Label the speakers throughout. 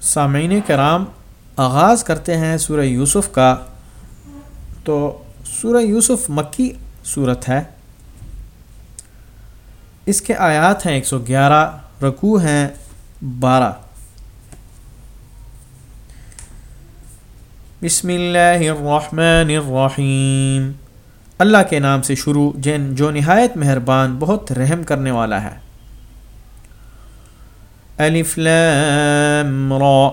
Speaker 1: سامعین کرام، آغاز کرتے ہیں سورہ یوسف کا۔ تو سورہ یوسف مکی صورت ہے۔ اس کے آیات ہیں ایک سو گیارہ، رکوع ہیں بارہ۔ بسم اللہ الرحمن الرحیم۔ اللہ کے نام سے شروع، جن جو نہایت مہربان، بہت رحم کرنے والا ہے۔ الف لام را.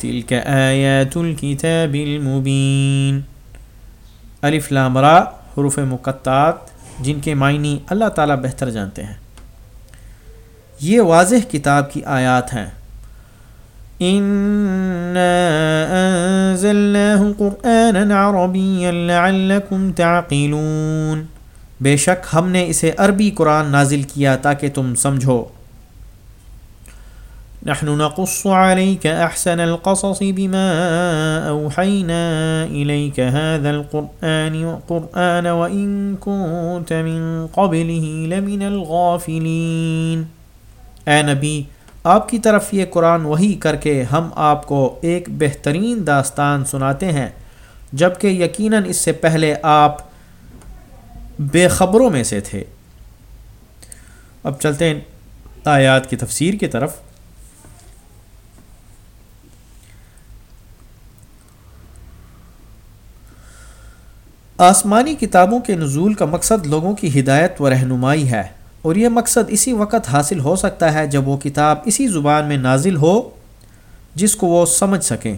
Speaker 1: تلك آیات الكتاب المبین الف لام را، حروف مقطعات، جن کے معنی اللہ تعالیٰ بہتر جانتے ہیں۔ یہ واضح کتاب کی آیات ہیں۔ تعقلون۔ بے شک ہم نے اسے عربی قرآن نازل کیا تاکہ تم سمجھو۔ نحن نقص عليك أحسن القصص بما أوحينا إليك هذا القرآن وقرآن وإن كنت من قبله لمن الغافلين۔ اے نبی، آپ کی طرف یہ قرآن وہی کر کے ہم آپ کو ایک بہترین داستان سناتے ہیں جبکہ یقیناً اس سے پہلے آپ بے خبروں میں سے تھے۔ اب چلتے ہیں آیات کی تفسیر کی طرف۔ آسمانی کتابوں کے نزول کا مقصد لوگوں کی ہدایت و رہنمائی ہے، اور یہ مقصد اسی وقت حاصل ہو سکتا ہے جب وہ کتاب اسی زبان میں نازل ہو جس کو وہ سمجھ سکیں۔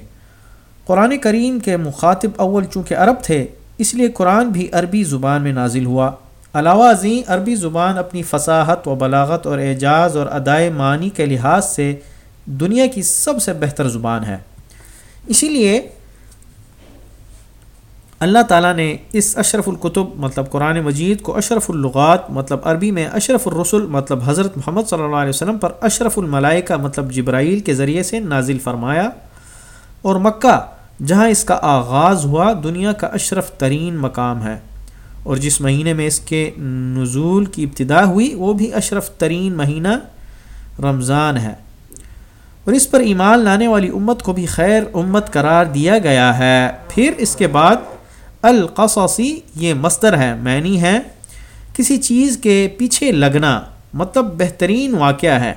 Speaker 1: قرآن کریم کے مخاطب اول چونکہ عرب تھے، اس لیے قرآن بھی عربی زبان میں نازل ہوا۔ علاوہ ازیں، عربی زبان اپنی فصاحت و بلاغت اور اعجاز اور ادائے معنی کے لحاظ سے دنیا کی سب سے بہتر زبان ہے۔ اسی لیے اللہ تعالیٰ نے اس اشرف القتب مطلب قرآن مجید کو اشرف اللغات مطلب عربی میں اشرف الرسل مطلب حضرت محمد صلی اللہ علیہ وسلم پر اشرف الملائکہ مطلب جبرائیل کے ذریعے سے نازل فرمایا اور مکہ جہاں اس کا آغاز ہوا دنیا کا اشرف ترین مقام ہے اور جس مہینے میں اس کے نزول کی ابتدا ہوئی وہ بھی اشرف ترین مہینہ رمضان ہے اور اس پر ایمان لانے والی امت کو بھی خیر امت قرار دیا گیا ہے پھر اس کے بعد القصصی یہ مصدر ہے معنی ہے کسی چیز کے پیچھے لگنا مطلب بہترین واقعہ ہے۔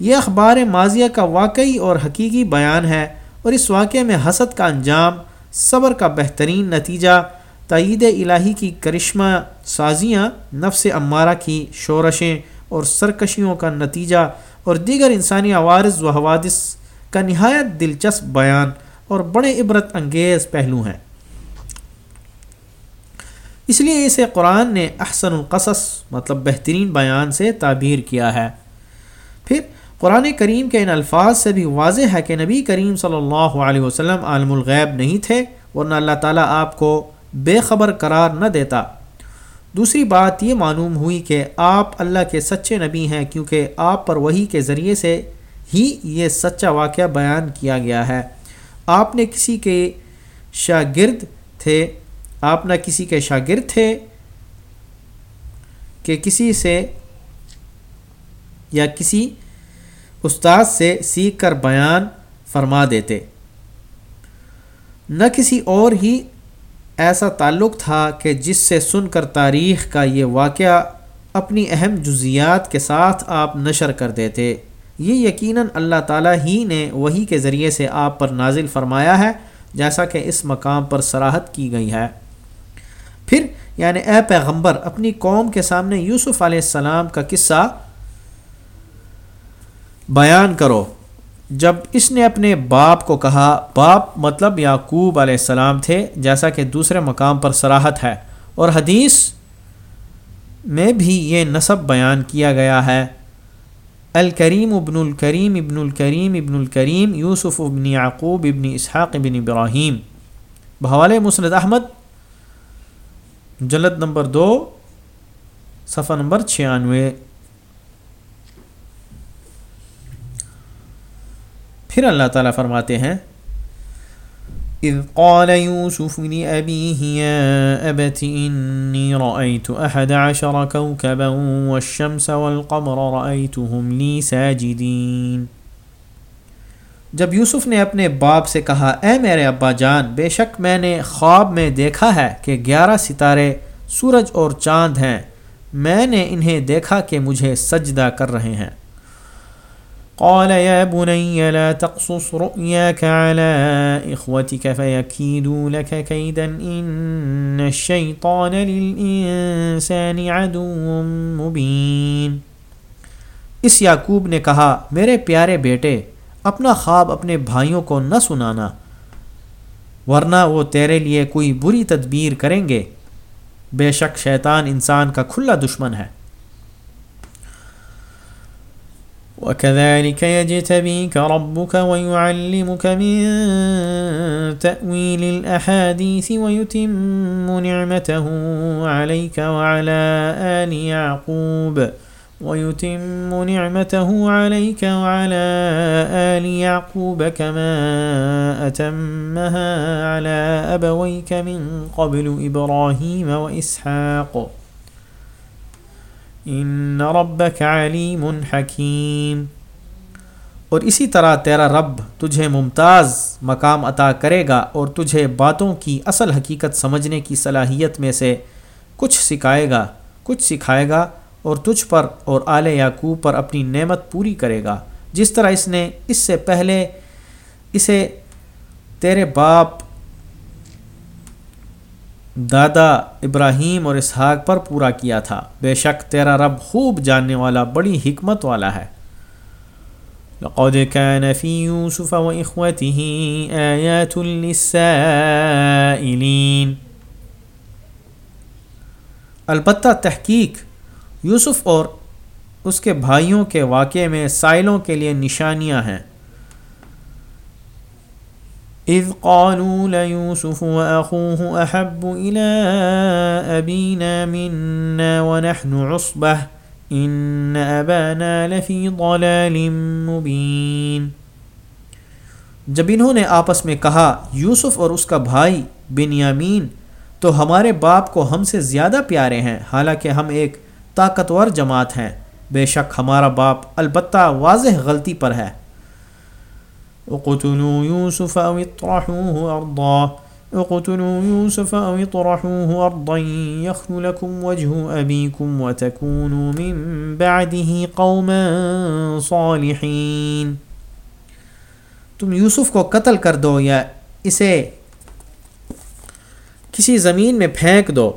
Speaker 1: یہ اخبار ماضیہ کا واقعی اور حقیقی بیان ہے اور اس واقعے میں حسد کا انجام، صبر کا بہترین نتیجہ تعید الہی کی کرشمہ سازیاں، نفس امارہ کی شورشیں اور سرکشیوں کا نتیجہ اور دیگر انسانی عوارض و حوادث کا نہایت دلچسپ بیان اور بڑے عبرت انگیز پہلو ہیں۔ اس لیے اسے قرآن نے احسن القصص مطلب بہترین بیان سے تعبیر کیا ہے۔ پھر قرآن کریم کے ان الفاظ سے بھی واضح ہے کہ نبی کریم صلی اللہ علیہ وسلم عالم الغیب نہیں تھے، ورنہ اللہ تعالیٰ آپ کو بے خبر قرار نہ دیتا۔ دوسری بات یہ معلوم ہوئی کہ آپ اللہ کے سچے نبی ہیں، کیونکہ آپ پر وہی کے ذریعے سے ہی یہ سچا واقعہ بیان کیا گیا ہے۔ آپ نے کسی کے شاگرد تھے آپ نہ کسی کے شاگرد تھے کہ کسی سے یا کسی استاد سے سیکھ کر بیان فرما دیتے۔ نہ کسی اور ہی ایسا تعلق تھا کہ جس سے سن کر تاریخ کا یہ واقعہ اپنی اہم جزیات کے ساتھ آپ نشر کر دیتے۔ یہ یقیناً اللہ تعالیٰ ہی نے وہی کے ذریعے سے آپ پر نازل فرمایا ہے، جیسا کہ اس مقام پر سراحت کی گئی ہے۔ پھر یعنی اے پیغمبر، اپنی قوم کے سامنے یوسف علیہ السلام کا قصہ بیان کرو۔ جب اس نے اپنے باپ کو کہا، باپ مطلب یعقوب علیہ السلام تھے، جیسا کہ دوسرے مقام پر سراحت ہے۔ اور حدیث میں بھی یہ نصب بیان کیا گیا ہے۔ الکریم ابن الکریم ابن الکریم ابن الکریم، یوسف ابن یعقوب ابن اسحاق ابن ابراہیم۔ بحوالِ مسند احمد جلد نمبر دو، صفحہ نمبر چھیانوے۔ پھر اللہ تعالیٰ فرماتے ہیں، اذ قال يوسف لأبيه يا أبت إني رأيت أحد عشر كوكبا والشمس والقمر رأيتهم لي ساجدين۔ جب یوسف نے اپنے باپ سے کہا، اے میرے ابا جان، بے شک میں نے خواب میں دیکھا ہے کہ گیارہ ستارے سورج اور چاند ہیں۔ میں نے انہیں دیکھا کہ مجھے سجدہ کر رہے ہیں۔
Speaker 2: قال يا بني لا تقصص رؤياك على إخوتك فيكيدوا لك كيدا إن الشيطان للإنسان عدو مبين
Speaker 1: اس یعقوب نے کہا، میرے پیارے بیٹے اپنا خواب اپنے بھائیوں کو نہ سنانا، ورنہ وہ تیرے لیے کوئی بری تدبیر کریں گے۔ بے شک شیطان انسان کا کھلا دشمن ہے۔
Speaker 2: وكذلك يجتبيك ربك ويعلمك من تأويل الأحاديث ويتم نعمته عليك وعلى آل يعقوب ويتم نعمته عليك وعلى آل يعقوب كما أتمها على أبويك من قبل إبراهيم وإسحاق. ان ربك علیم حکیم
Speaker 1: اور اسی طرح تیرا رب تجھے ممتاز مقام عطا کرے گا اور تجھے باتوں کی اصل حقیقت سمجھنے کی صلاحیت میں سے کچھ سکھائے گا، کچھ سکھائے گا اور تجھ پر اور آل یعقوب پر اپنی نعمت پوری کرے گا۔ جس طرح اس نے اس سے پہلے اسے تیرے باپ دادا ابراہیم اور اسحاق پر پورا کیا تھا۔ بے شک تیرا رب خوب جاننے والا، بڑی حکمت والا ہے۔
Speaker 2: لقد كان في يوسف وإخوته آيات للسائلين۔
Speaker 1: البتہ تحقیق یوسف اور اس کے بھائیوں کے واقعے میں سائلوں کے لیے نشانیاں ہیں۔
Speaker 2: إذ قالوا ليوسف وأخوه أحب إلى أبينا منا ونحن عصبة، إن أبانا لفي ضلال مبين۔
Speaker 1: جب انہوں نے آپس میں کہا، یوسف اور اس کا بھائی بن یامین تو ہمارے باپ کو ہم سے زیادہ پیارے ہیں، حالانکہ ہم ایک طاقتور جماعت ہیں۔ بے شک ہمارا باپ البتہ واضح غلطی پر ہے۔
Speaker 2: اقتلوا يوسف أو اطرحوه أرضا اقتلوا يوسف أو اطرحوه أرضا يخل لكم وجه أبيكم وتكونوا من بعده قوما صالحين
Speaker 1: تم یوسف کو قتل کر دو یا اسے کسی زمین میں پھینک دو۔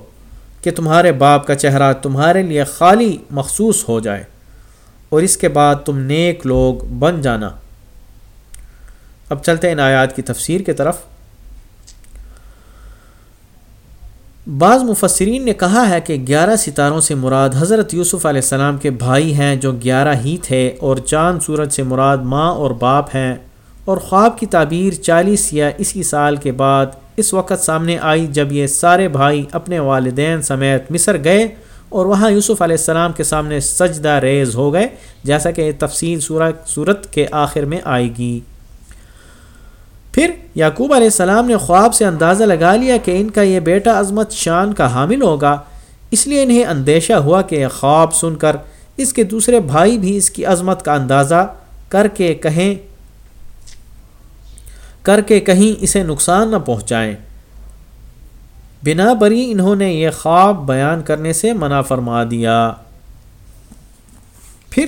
Speaker 1: کہ تمہارے باپ کا چہرہ تمہارے لیے خالی مخصوص ہو جائے اور اس کے بعد تم نیک لوگ بن جانا۔ اب چلتے ہیں ان آیات کی تفسیر کی طرف۔ بعض مفسرین نے کہا ہے کہ گیارہ ستاروں سے مراد حضرت یوسف علیہ السلام کے بھائی ہیں جو گیارہ ہی تھے اور چاند سورج سے مراد ماں اور باپ ہیں اور خواب کی تعبیر چالیس یا اسی سال کے بعد اس وقت سامنے آئی جب یہ سارے بھائی اپنے والدین سمیت مصر گئے اور وہاں یوسف علیہ السلام کے سامنے سجدہ ریز ہو گئے، جیسا کہ یہ تفصیل صورت کے آخر میں آئے گی۔ پھر یعقوب علیہ السلام نے خواب سے اندازہ لگا لیا کہ ان کا یہ بیٹا عظمت شان کا حامل ہوگا۔ اس لیے انہیں اندیشہ ہوا کہ یہ خواب سن کر اس کے دوسرے بھائی بھی اس کی عظمت کا اندازہ کر کے کہیں۔ کر کے کہیں اسے نقصان نہ پہنچائیں بنا بری انہوں نے یہ خواب بیان کرنے سے منع فرما دیا۔ پھر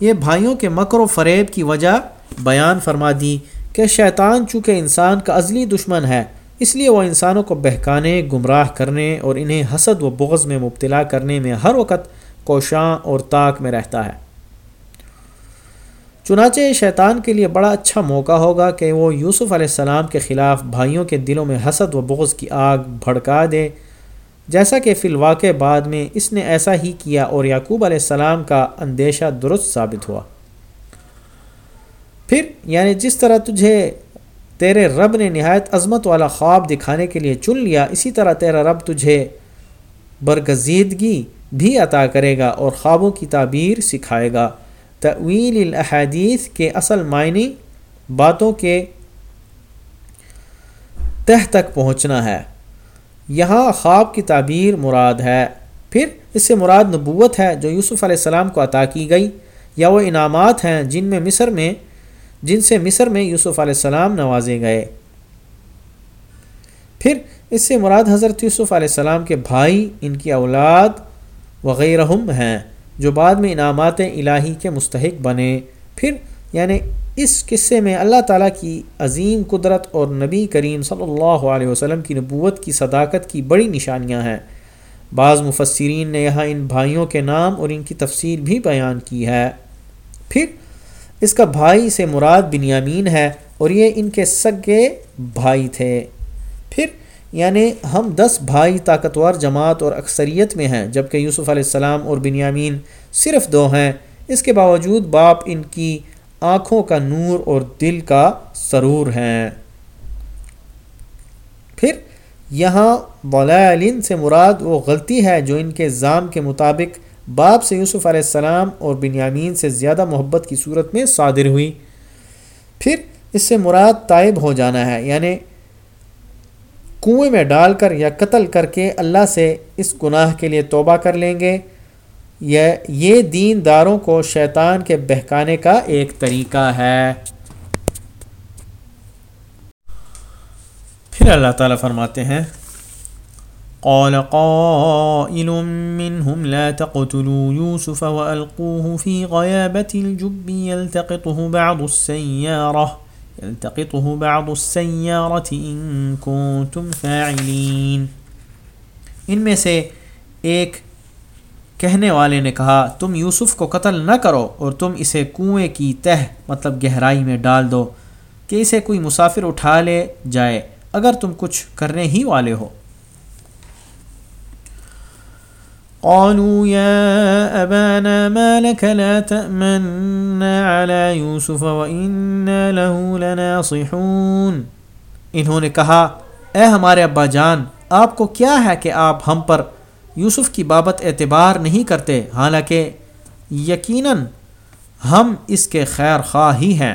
Speaker 1: یہ بھائیوں کے مکر و فریب کی وجہ بیان فرما دی کہ شیطان چونکہ انسان کا ازلی دشمن ہے، اس لیے وہ انسانوں کو بہکانے، گمراہ کرنے اور انہیں حسد و بغض میں مبتلا کرنے میں ہر وقت کوشاں اور طاق میں رہتا ہے۔ چنانچہ شیطان کے لیے بڑا اچھا موقع ہوگا کہ وہ یوسف علیہ السلام کے خلاف بھائیوں کے دلوں میں حسد و بغض کی آگ بھڑکا دے۔ جیسا کہ فی الواقع بعد میں اس نے ایسا ہی کیا اور یعقوب علیہ السلام کا اندیشہ درست ثابت ہوا۔ پھر یعنی جس طرح تجھے تیرے رب نے نہایت عظمت والا خواب دکھانے کے لیے چن لیا، اسی طرح تیرا رب تجھے برگزیدگی بھی عطا کرے گا اور خوابوں کی تعبیر سکھائے گا۔ تعویل الاحادیث کے اصل معنی باتوں کے تہ تک پہنچنا ہے۔ یہاں خواب کی تعبیر مراد ہے، پھر اس سے مراد نبوت ہے جو یوسف علیہ السلام کو عطا کی گئی، یا وہ انعامات ہیں جن میں مصر میں، جن سے مصر میں یوسف علیہ السلام نوازے گئے۔ پھر اس سے مراد حضرت یوسف علیہ السلام کے بھائی، ان کی اولاد وغیرہ ہیں۔ جو بعد میں انعامات الہی کے مستحق بنے۔ پھر یعنی اس قصے میں اللہ تعالیٰ کی عظیم قدرت اور نبی کریم صلی اللہ علیہ وسلم کی نبوت کی صداقت کی بڑی نشانیاں ہیں۔ بعض مفسرین نے یہاں ان بھائیوں کے نام اور ان کی تفسیر بھی بیان کی ہے۔ پھر، اس کا بھائی سے مراد بنیامین ہے اور یہ ان کے سگے بھائی تھے۔ پھر یعنی ہم دس بھائی طاقتور جماعت اور اکثریت میں ہیں، جبکہ یوسف علیہ السلام اور بنیامین صرف دو ہیں۔ اس کے باوجود باپ ان کی آنکھوں کا نور اور دل کا سرور ہیں۔ پھر یہاں ولالن سے مراد وہ غلطی ہے جو ان کے ضام کے مطابق باپ سے یوسف علیہ السلام اور بنیامین سے زیادہ محبت کی صورت میں صادر ہوئی۔ پھر اس سے مراد طائب ہو جانا ہے یعنی کنویں میں ڈال کر یا قتل کر کے اللہ سے اس گناہ کے لیے توبہ کر لیں گے۔ یہ دین داروں کو شیطان کے بہکانے کا ایک طریقہ ہے۔ پھر اللہ تعالیٰ فرماتے ہیں، قال قائل منهم لا تقتلوا يوسف وألقوه في غيابة الجب يلتقطه بعض السيارة يلتقطه بعض السيارة إن كنتم فاعلين۔ ان میں سے ایک کہنے والے نے کہا، تم یوسف کو قتل نہ کرو اور تم اسے کنویں کی تہ مطلب گہرائی میں ڈال دو کہ اسے کوئی مسافر اٹھا لے جائے، اگر تم کچھ کرنے ہی والے ہو۔
Speaker 2: قالوا يا أبانا ما لك لا تأمنا على يوسف وإنا له لناصحون۔
Speaker 1: انہوں نے کہا، اے ہمارے ابا جان، آپ کو کیا ہے کہ آپ ہم پر یوسف کی بابت اعتبار نہیں کرتے؟ حالانکہ یقیناً ہم اس کے خیر خواہ ہی ہیں۔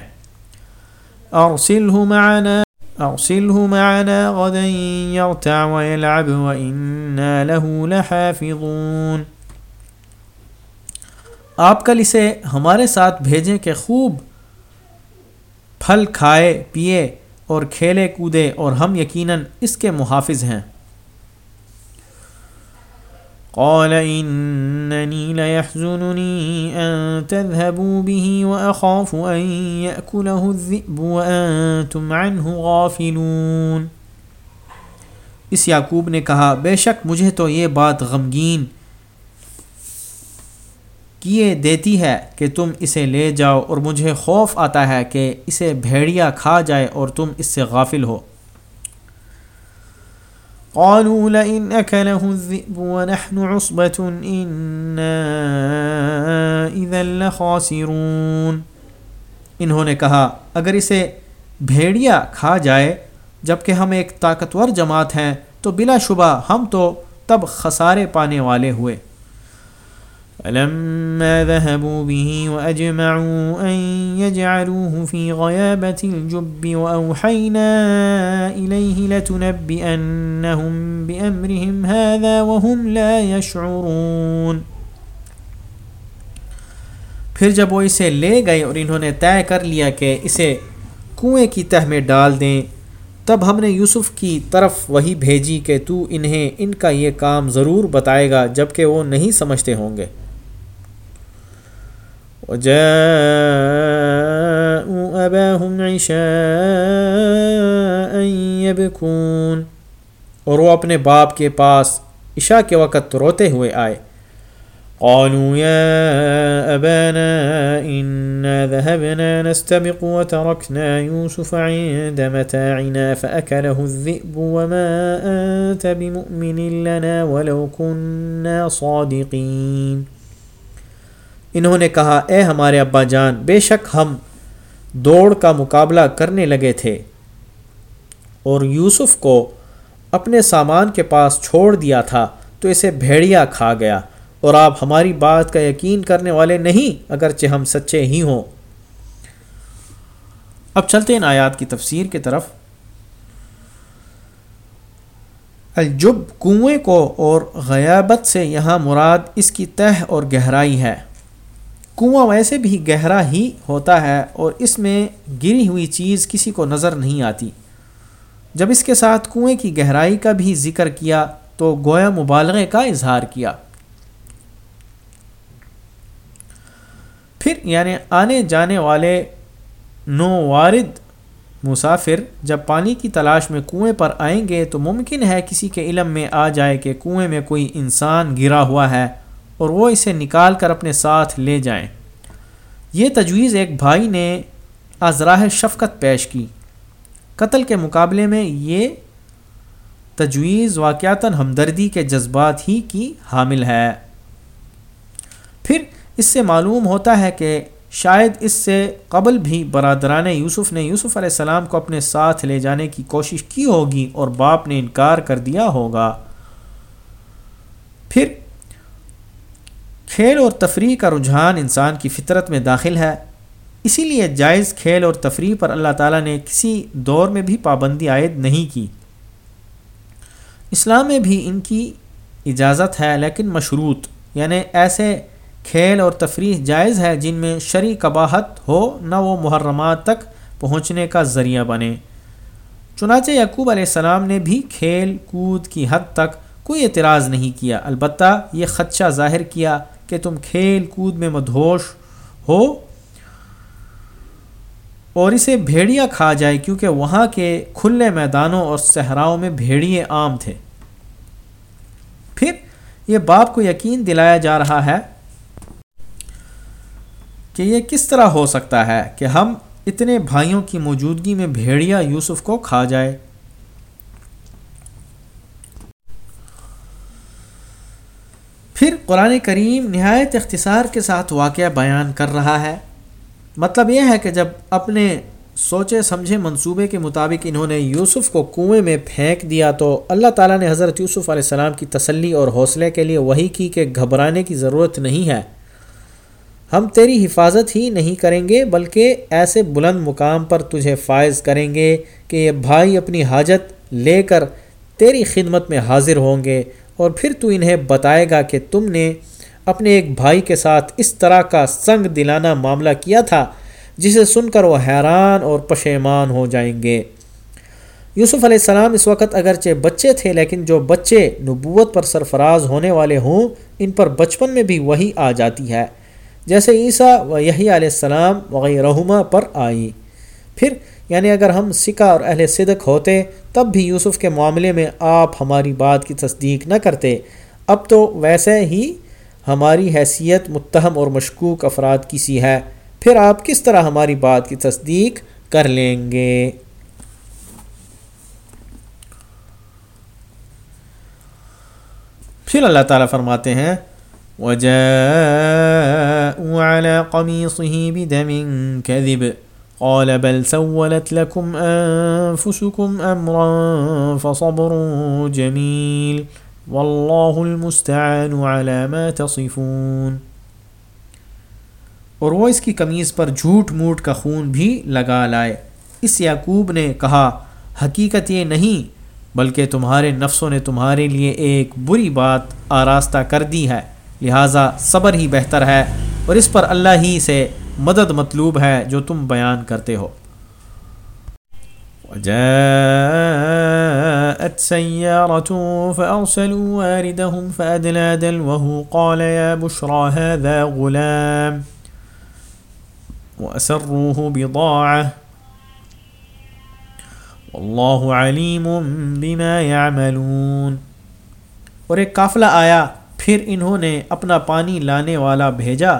Speaker 2: ارسلہ معنا أرسله معنا غدا يرتع ويلعب وإنا له لحافظون۔
Speaker 1: آپ کل اسے ہمارے ساتھ بھیجیں کہ خوب پھل کھائے پیے اور کھیلے، کودے اور ہم یقیناً اس کے محافظ ہیں۔
Speaker 2: قال إنني ليحزنني أن تذهبوا به وأخاف أن يأكله الذئب وأنتم عنه غافلون۔
Speaker 1: اس یعقوب نے کہا، بے شک مجھے تو یہ بات غمگین کیے دیتی ہے کہ تم اسے لے جاؤ اور مجھے خوف آتا ہے کہ اسے بھیڑیا کھا جائے اور تم اس سے غافل ہو۔
Speaker 2: قالوا لئن أكله الذئب ونحن عصبة إنا إذا لخاسرون۔
Speaker 1: انہوں نے کہا، اگر اسے بھیڑیا کھا جائے جبکہ ہم ایک طاقتور جماعت ہیں، تو بلا شبہ ہم تو تب خسارے پانے والے ہوئے۔
Speaker 2: فلما ذهبوا به وأجمعوا أن يجعلوه في غيابة الجب وأوحينا إليه لتنبئنهم بأمرهم هذا وهم لا يشعرون۔
Speaker 1: پھر جب وہ اسے لے گئے اور انہوں نے طے کر لیا کہ اسے کنویں کی تہ میں ڈال دیں، تب ہم نے یوسف کی طرف وہی بھیجی کہ تو انہیں ان کا یہ کام ضرور بتائے گا جبکہ وہ نہیں سمجھتے ہوں گے۔
Speaker 2: وجاءوا أباهم عشاء يبكون۔
Speaker 1: اور وہ اپنے باپ کے پاس عشاء کے وقت روتے ہوئے آئے۔
Speaker 2: قالوا يا أبانا إنا ذهبنا نستبق وتركنا يوسف عند متاعنا فأكله الذئب وما أنت بمؤمن لنا ولو كنا صادقين۔
Speaker 1: انہوں نے کہا، اے ہمارے ابا جان، بے شک ہم دوڑ کا مقابلہ کرنے لگے تھے۔ اور یوسف کو اپنے سامان کے پاس چھوڑ دیا تھا، تو اسے بھیڑیا کھا گیا۔ اور آپ ہماری بات کا یقین کرنے والے نہیں، اگرچہ ہم سچے ہی ہوں۔ اب چلتے ہیں آیات کی تفسیر کی طرف۔ الجب، کنویں کو اور غیابت سے یہاں مراد اس کی تہ اور گہرائی ہے۔ کنواں ویسے بھی گہرا ہی ہوتا ہے اور اس میں گری ہوئی چیز کسی کو نظر نہیں آتی۔ جب اس کے ساتھ کنویں کی گہرائی کا بھی ذکر کیا تو گویا مبالغے کا اظہار کیا۔ پھر یعنی آنے جانے والے نو وارد مسافر جب پانی کی تلاش میں کنویں پر آئیں گے تو ممکن ہے کسی کے علم میں آ جائے کہ کنویں میں کوئی انسان گرا ہوا ہے۔ اور وہ اسے نکال کر اپنے ساتھ لے جائیں۔ یہ تجویز ایک بھائی نے ازراہ شفقت پیش کی۔ قتل کے مقابلے میں یہ تجویز واقعتاً ہمدردی کے جذبات ہی کی حامل ہے۔ پھر اس سے معلوم ہوتا ہے کہ شاید اس سے قبل بھی برادران یوسف نے یوسف علیہ السلام کو اپنے ساتھ لے جانے کی کوشش کی ہوگی اور باپ نے انکار کر دیا ہوگا۔ پھر کھیل اور تفریح کا رجحان انسان کی فطرت میں داخل ہے۔ اسی لیے جائز کھیل اور تفریح پر اللہ تعالیٰ نے کسی دور میں بھی پابندی عائد نہیں کی۔ اسلام میں بھی ان کی اجازت ہے، لیکن مشروط یعنی ایسے کھیل اور تفریح جائز ہے جن میں شرع قباحت ہو، نہ وہ محرمات تک پہنچنے کا ذریعہ بنے۔ چنانچہ یعقوب علیہ السلام نے بھی کھیل کود کی حد تک کوئی اعتراض نہیں کیا۔ البتہ یہ خدشہ ظاہر کیا کہ تم کھیل کود میں مدھوش ہو اور اسے بھیڑیا کھا جائے کیونکہ وہاں کے کھلے میدانوں اور صحراؤں میں بھیڑیے عام تھے۔ پھر یہ باپ کو یقین دلایا جا رہا ہے کہ یہ کس طرح ہو سکتا ہے کہ ہم اتنے بھائیوں کی موجودگی میں بھیڑیا یوسف کو کھا جائے۔ پھر قرآن کریم نہایت اختصار کے ساتھ واقعہ بیان کر رہا ہے۔ مطلب یہ ہے کہ جب اپنے سوچے سمجھے منصوبے کے مطابق انہوں نے یوسف کو کنویں میں پھینک دیا تو اللہ تعالیٰ نے حضرت یوسف علیہ السلام کی تسلی اور حوصلے کے لیے وہی کی کہ گھبرانے کی ضرورت نہیں ہے۔ ہم تیری حفاظت ہی نہیں کریں گے بلکہ ایسے بلند مقام پر تجھے فائز کریں گے کہ یہ بھائی اپنی حاجت لے کر تیری خدمت میں حاضر ہوں گے۔ اور پھر تو انہیں بتائے گا کہ تم نے اپنے ایک بھائی کے ساتھ اس طرح کا سنگ دلانا معاملہ کیا تھا، جسے سن کر وہ حیران اور پشیمان ہو جائیں گے۔ یوسف علیہ السلام اس وقت اگرچہ بچے تھے، لیکن جو بچے نبوت پر سرفراز ہونے والے ہوں، ان پر بچپن میں بھی وہی آ جاتی ہے۔ جیسے عیسیٰ و یہی علیہ السلام وغیرہ پر آئی پھر یعنی اگر ہم سکہ اور اہل صدق ہوتے، تب بھی یوسف کے معاملے میں آپ ہماری بات کی تصدیق نہ کرتے۔ اب تو ویسے ہی ہماری حیثیت متہم اور مشکوک افراد کی سی ہے۔ پھر آپ کس طرح ہماری بات کی تصدیق کر لیں گے؟ پھر اللہ تعالیٰ فرماتے ہیں قال بل سولت لكم أنفسكم أمرا فصبر جميل واللہ المستعان على ما تصفون۔ اور وہ اس کی کمیز پر جھوٹ موٹ کا خون بھی لگا لائے۔ اس یعقوب نے کہا، حقیقت یہ نہیں، بلکہ تمہارے نفسوں نے تمہارے لیے ایک بری بات آراستہ کر دی ہے۔ لہٰذا صبر ہی بہتر ہے۔ اور اس پر اللہ ہی سے مدد مطلوب ہے جو تم بیان کرتے ہو۔ وجاءت سيارة فأرسلوا واردهم فأدلى دلوه، قال يا بشرى هذا غلام، وأسروه بضاعة۔ والله عليم بما يعملون اور ایک قافلہ آیا، پھر انہوں نے اپنا پانی لانے والا بھیجا۔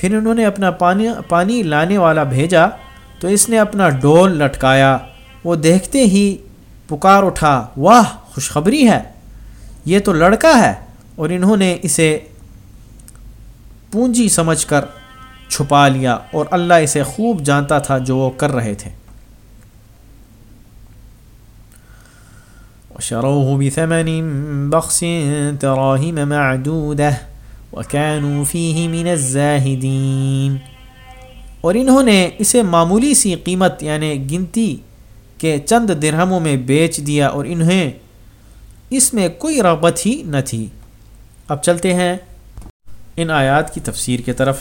Speaker 1: پھر انہوں نے اپنا پانی پانی لانے والا بھیجا تو اس نے اپنا ڈول لٹکایا۔ وہ دیکھتے ہی پکار اٹھا، واہ، خوشخبری ہے۔ یہ تو لڑکا ہے۔ اور انہوں نے اسے پونجی سمجھ کر چھپا لیا اور اللہ اسے خوب جانتا تھا جو وہ کر رہے تھے۔ وشروه بثمن بخس تراهم معدودة۔ وَكَانُوا فِيهِ مِنَ الزَّاهِدِينَ اور انہوں نے اسے معمولی سی قیمت یعنی گنتی کے چند درہموں میں بیچ دیا اور انہیں اس میں کوئی رغبت ہی نہ تھی۔ اب چلتے ہیں ان آیات کی تفسیر کی طرف۔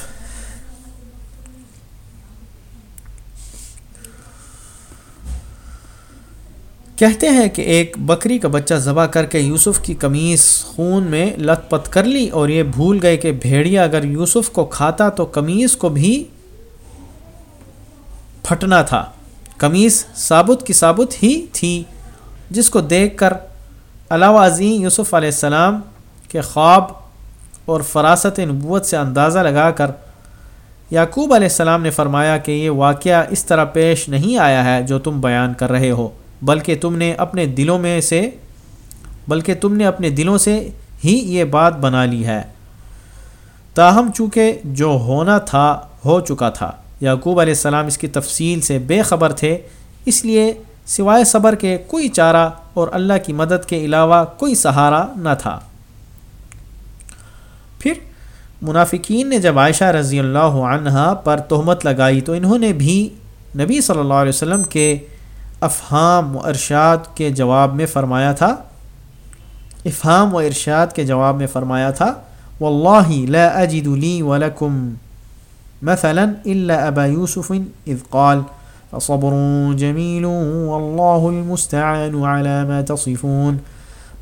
Speaker 1: کہتے ہیں کہ ایک بکری کا بچہ ذبح کر کے یوسف کی قمیص خون میں لت پت کر لی اور یہ بھول گئے کہ بھیڑیا اگر یوسف کو کھاتا تو قمیص کو بھی پھٹنا تھا۔ قمیص ثابت کی ثابت ہی تھی، جس کو دیکھ کر علاوہ عظیم یوسف علیہ السلام کے خواب اور فراست نبوت سے اندازہ لگا کر یعقوب علیہ السلام نے فرمایا کہ یہ واقعہ اس طرح پیش نہیں آیا ہے جو تم بیان کر رہے ہو۔ بلکہ تم نے اپنے دلوں میں سے، بلکہ تم نے اپنے دلوں سے ہی یہ بات بنا لی ہے۔ تاہم، چونکہ جو ہونا تھا، ہو چکا تھا۔ یعقوب علیہ السلام اس کی تفصیل سے بے خبر تھے، اس لیے سوائے صبر کے کوئی چارہ اور اللہ کی مدد کے علاوہ کوئی سہارا نہ تھا۔ پھر منافقین نے جب عائشہ رضی اللہ عنہ پر تہمت لگائی تو انہوں نے بھی نبی صلی اللہ علیہ وسلم کے افہام و ارشاد کے جواب میں فرمایا تھا۔ افہام و ارشاد کے جواب میں فرمایا تھا۔ واللہ لا اجد لی ولکم مثلا الا ابا یوسف اذ قال فصبر جمیل واللہ المستعان على ما تصفون۔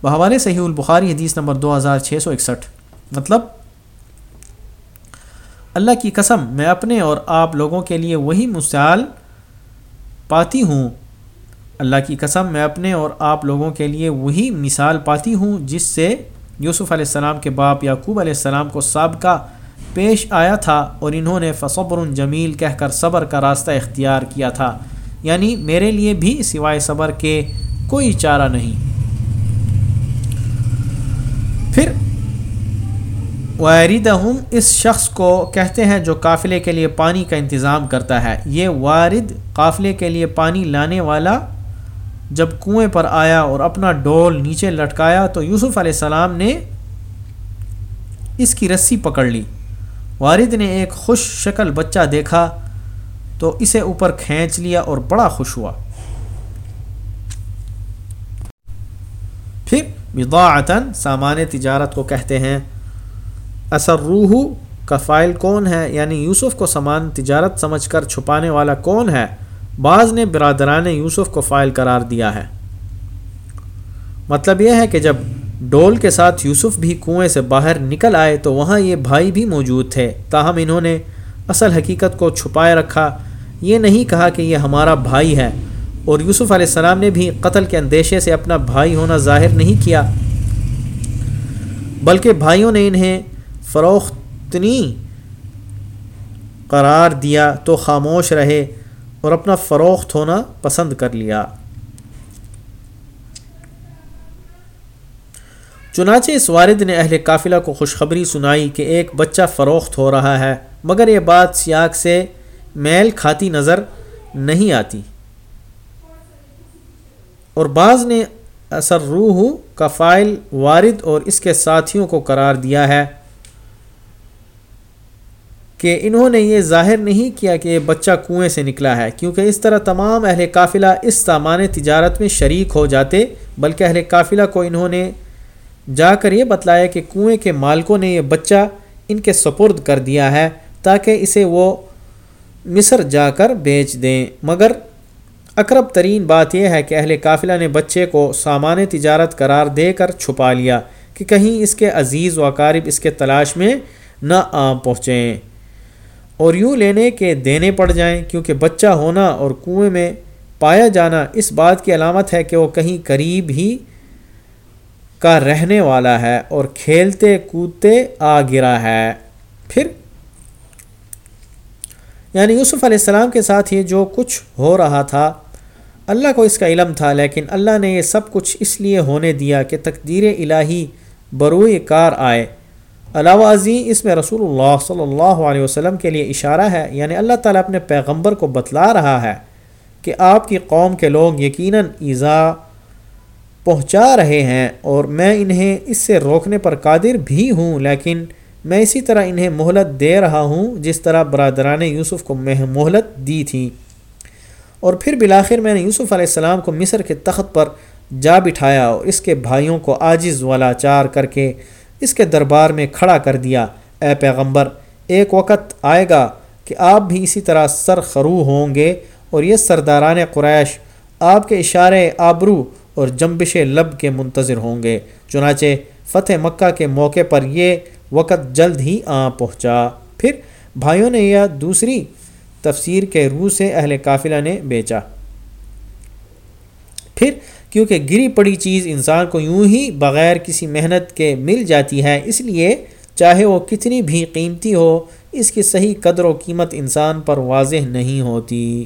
Speaker 1: بحوالے صحیح البخاری حدیث نمبر دو ہزار چھ سو اکسٹھ۔ مطلب اللہ کی قسم میں اپنے اور آپ لوگوں کے لیے وہی مستعال پاتی ہوں۔ اللہ کی قسم میں اپنے اور آپ لوگوں کے لیے وہی مثال پاتی ہوں جس سے یوسف علیہ السلام کے باپ یعقوب علیہ السلام کو سابقہ پیش آیا تھا اور انہوں نے فصبر جمیل کہہ کر صبر کا راستہ اختیار کیا تھا۔ یعنی میرے لیے بھی سوائے صبر کے کوئی چارہ نہیں۔ پھر وارد اس شخص کو کہتے ہیں جو قافلے کے لیے پانی کا انتظام کرتا ہے۔ یہ وارد قافلے کے لیے پانی لانے والا جب کنویں پر آیا اور اپنا ڈول نیچے لٹکایا تو یوسف علیہ السلام نے اس کی رسی پکڑ لی۔ والد نے ایک خوش شکل بچہ دیکھا تو اسے اوپر کھینچ لیا اور بڑا خوش ہوا۔ پھر بداعتاً سامان تجارت کو کہتے ہیں۔ اثر روح کا فائل کون ہے؟ یعنی یوسف کو سامان تجارت سمجھ کر چھپانے والا کون ہے؟ بعض نے برادران یوسف کو فائل قرار دیا ہے۔ مطلب یہ ہے کہ جب ڈول کے ساتھ یوسف بھی کنویں سے باہر نکل آئے تو وہاں یہ بھائی بھی موجود تھے۔ تاہم انہوں نے اصل حقیقت کو چھپائے رکھا۔ یہ نہیں کہا کہ یہ ہمارا بھائی ہے۔ اور یوسف علیہ السلام نے بھی قتل کے اندیشے سے اپنا بھائی ہونا ظاہر نہیں کیا۔ بلکہ بھائیوں نے انہیں فروختنی قرار دیا تو خاموش رہے۔ اور اپنا فروخت ہونا پسند کر لیا۔ چنانچہ اس والد نے اہل قافلہ کو خوشخبری سنائی کہ ایک بچہ فروخت ہو رہا ہے، مگر یہ بات سیاق سے میل کھاتی نظر نہیں آتی۔ اور بعض نے اثر روح کا فائل وارد اور اس کے ساتھیوں کو قرار دیا ہے۔ کہ انہوں نے یہ ظاہر نہیں کیا کہ یہ بچہ کنویں سے نکلا ہے، کیونکہ اس طرح تمام اہل قافلہ اس سامان تجارت میں شریک ہو جاتے، بلکہ اہل قافلہ کو انہوں نے جا کر یہ بتلایا کہ کنویں کے مالکوں نے یہ بچہ ان کے سپرد کر دیا ہے تاکہ اسے وہ مصر جا کر بیچ دیں۔ مگر اقرب ترین بات یہ ہے کہ اہل قافلہ نے بچے کو سامان تجارت قرار دے کر چھپا لیا کہ کہیں اس کے عزیز و اقارب اس کے تلاش میں نہ آ پہنچیں۔ اور یوں لینے کے دینے پڑ جائیں کیونکہ بچہ ہونا اور کنویں میں پایا جانا اس بات کی علامت ہے کہ وہ کہیں قریب ہی کا رہنے والا ہے اور کھیلتے کودتے آ گرا ہے۔ پھر یعنی یوسف علیہ السلام کے ساتھ یہ جو کچھ ہو رہا تھا، اللہ کو اس کا علم تھا، لیکن اللہ نے یہ سب کچھ اس لیے ہونے دیا کہ تقدیر الہی بروئے کار آئے۔ علاوہ ازیں اس میں رسول اللہ صلی اللہ علیہ وسلم کے لیے اشارہ ہے یعنی اللہ تعالیٰ اپنے پیغمبر کو بتلا رہا ہے کہ آپ کی قوم کے لوگ یقیناً ایزا پہنچا رہے ہیں اور میں انہیں اس سے روکنے پر قادر بھی ہوں، لیکن میں اسی طرح انہیں مہلت دے رہا ہوں جس طرح برادران یوسف کو میں مہلت دی تھی۔ اور پھر بلاخر میں نے یوسف علیہ السلام کو مصر کے تخت پر جا بٹھایا اور اس کے بھائیوں کو عاجز والا چار کر کے اس کے دربار میں کھڑا کر دیا۔ اے پیغمبر، ایک وقت آئے گا کہ آپ بھی اسی طرح سر خرو ہوں گے اور یہ سرداران قریش آپ کے اشارے آبرو اور جنبش لب کے منتظر ہوں گے۔ چنانچہ فتح مکہ کے موقع پر یہ وقت جلد ہی آ پہنچا۔ پھر بھائیوں نے یہ دوسری تفسیر کے روح سے اہل قافلہ نے بیچا۔ پھر کیونکہ گری پڑی چیز انسان کو یوں ہی بغیر کسی محنت کے مل جاتی ہے، اس لیے چاہے وہ کتنی بھی قیمتی ہو، اس کی صحیح قدر و قیمت انسان پر واضح نہیں ہوتی۔